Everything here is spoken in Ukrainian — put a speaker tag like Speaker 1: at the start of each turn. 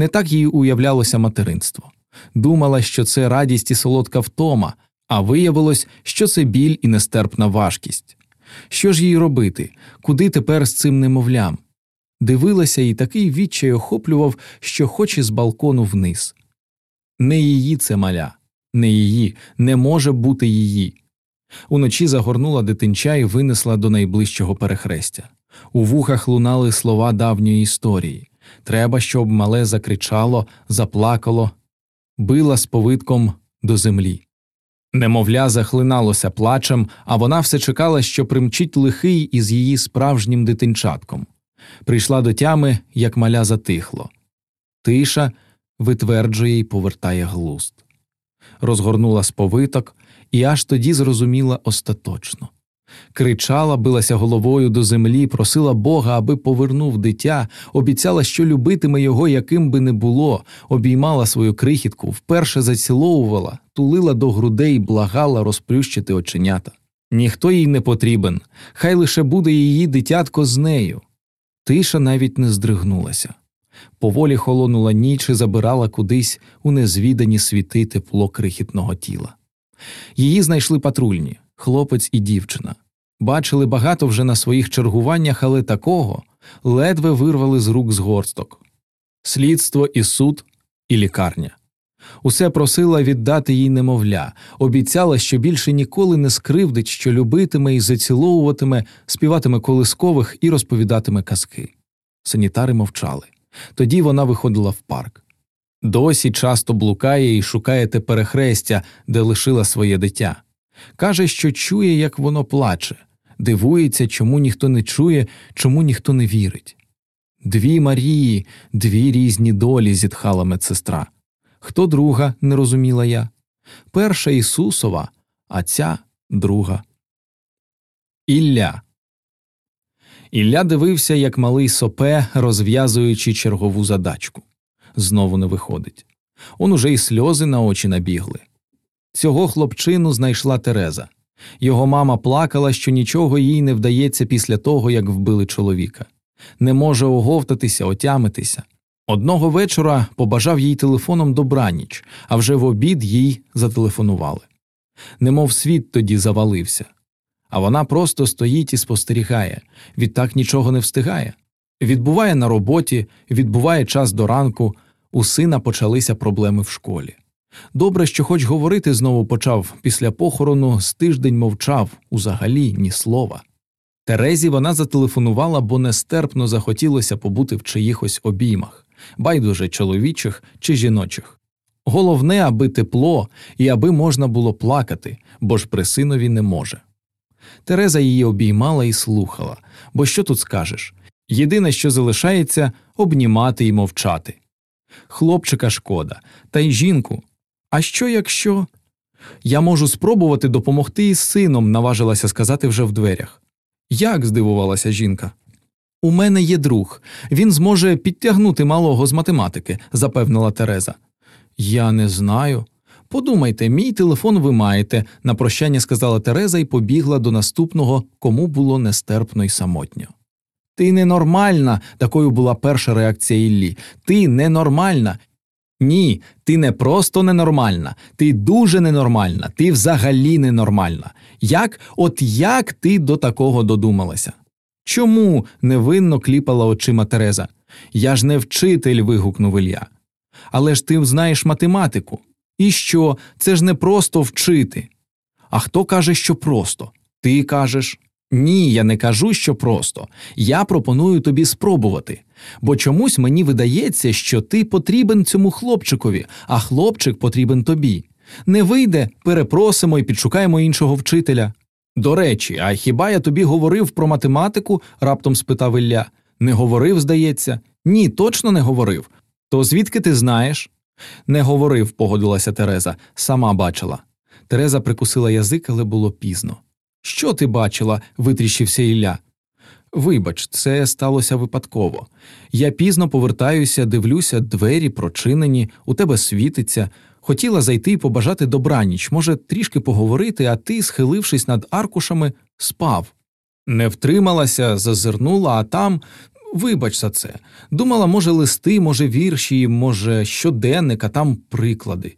Speaker 1: Не так їй уявлялося материнство. Думала, що це радість і солодка втома, а виявилось, що це біль і нестерпна важкість. Що ж їй робити, куди тепер з цим немовлям? Дивилася і такий відчай охоплював, що хоче з балкону вниз. Не її це маля, не її, не може бути її. Уночі загорнула дитинча і винесла до найближчого перехрестя. У вухах лунали слова давньої історії. Треба, щоб мале закричало, заплакало, била з повитком до землі. Немовля захлиналося плачем, а вона все чекала, що примчить лихий із її справжнім дитинчатком. Прийшла до тями, як маля затихло. Тиша витверджує й повертає глузд. Розгорнула сповиток і аж тоді зрозуміла остаточно. Кричала, билася головою до землі, просила Бога, аби повернув дитя, обіцяла, що любитиме його, яким би не було, обіймала свою крихітку, вперше заціловувала, тулила до грудей, благала розплющити оченята. Ніхто їй не потрібен, хай лише буде її дитятко з нею. Тиша навіть не здригнулася. Поволі холонула ніч і забирала кудись у незвідані світи тепло крихітного тіла. Її знайшли патрульні хлопець і дівчина. Бачили багато вже на своїх чергуваннях, але такого ледве вирвали з рук згорсток слідство і суд, і лікарня. Усе просила віддати їй немовля, обіцяла, що більше ніколи не скривдить, що любитиме і заціловуватиме, співатиме колискових і розповідатиме казки. Санітари мовчали. Тоді вона виходила в парк. Досі часто блукає і шукає те перехрестя, де лишила своє дитя. Каже, що чує, як воно плаче, дивується, чому ніхто не чує, чому ніхто не вірить. Дві Марії, дві різні долі, зітхала медсестра. Хто друга, не розуміла я. Перша Ісусова, а ця друга. Ілля. Ілля дивився, як малий сопе, розв'язуючи чергову задачку. Знову не виходить. Он уже й сльози на очі набігли. Цього хлопчину знайшла Тереза. Його мама плакала, що нічого їй не вдається після того, як вбили чоловіка. Не може оговтатися, отямитися. Одного вечора побажав їй телефоном добраніч, а вже в обід їй зателефонували. Немов світ тоді завалився. А вона просто стоїть і спостерігає, відтак нічого не встигає. Відбуває на роботі, відбуває час до ранку, у сина почалися проблеми в школі. Добре, що хоч говорити знову почав після похорону, з тиждень мовчав узагалі ні слова. Терезі вона зателефонувала, бо нестерпно захотілося побути в чиїхось обіймах, байдуже чоловічих чи жіночих. Головне, аби тепло і аби можна було плакати, бо ж при синові не може. Тереза її обіймала і слухала, бо що тут скажеш? Єдине, що залишається, обнімати і мовчати. Хлопчика шкода, та й жінку. А що якщо? Я можу спробувати допомогти із сином, наважилася сказати вже в дверях. Як? здивувалася жінка. У мене є друг, він зможе підтягнути малого з математики, запевнила Тереза. Я не знаю. Подумайте, мій телефон ви маєте, на прощання сказала Тереза і побігла до наступного, кому було нестерпно й самотньо. Ти ненормальна, такою була перша реакція Іллі. Ти ненормальна. Ні, ти не просто ненормальна, ти дуже ненормальна, ти взагалі ненормальна. Як, от як ти до такого додумалася? Чому? невинно кліпала очима Тереза. Я ж не вчитель. вигукнув Ілля. Але ж ти знаєш математику. І що? Це ж не просто вчити. А хто каже, що просто? Ти кажеш. Ні, я не кажу, що просто. Я пропоную тобі спробувати, бо чомусь мені видається, що ти потрібен цьому хлопчикові, а хлопчик потрібен тобі. Не вийде, перепросимо і підшукаємо іншого вчителя. До речі, а хіба я тобі говорив про математику? раптом спитав Ілля. Не говорив, здається. Ні, точно не говорив. То звідки ти знаєш? Не говорив, погодилася Тереза, сама бачила. Тереза прикусила язик, але було пізно. Що ти бачила? витріщився Ілля. Вибач, це сталося випадково. Я пізно повертаюся, дивлюся, двері прочинені, у тебе світиться. Хотіла зайти і побажати добраніч, може, трішки поговорити, а ти, схилившись над аркушами, спав. Не втрималася, зазирнула, а там Вибач за це. Думала, може, листи, може, вірші, може, щоденник, а там приклади.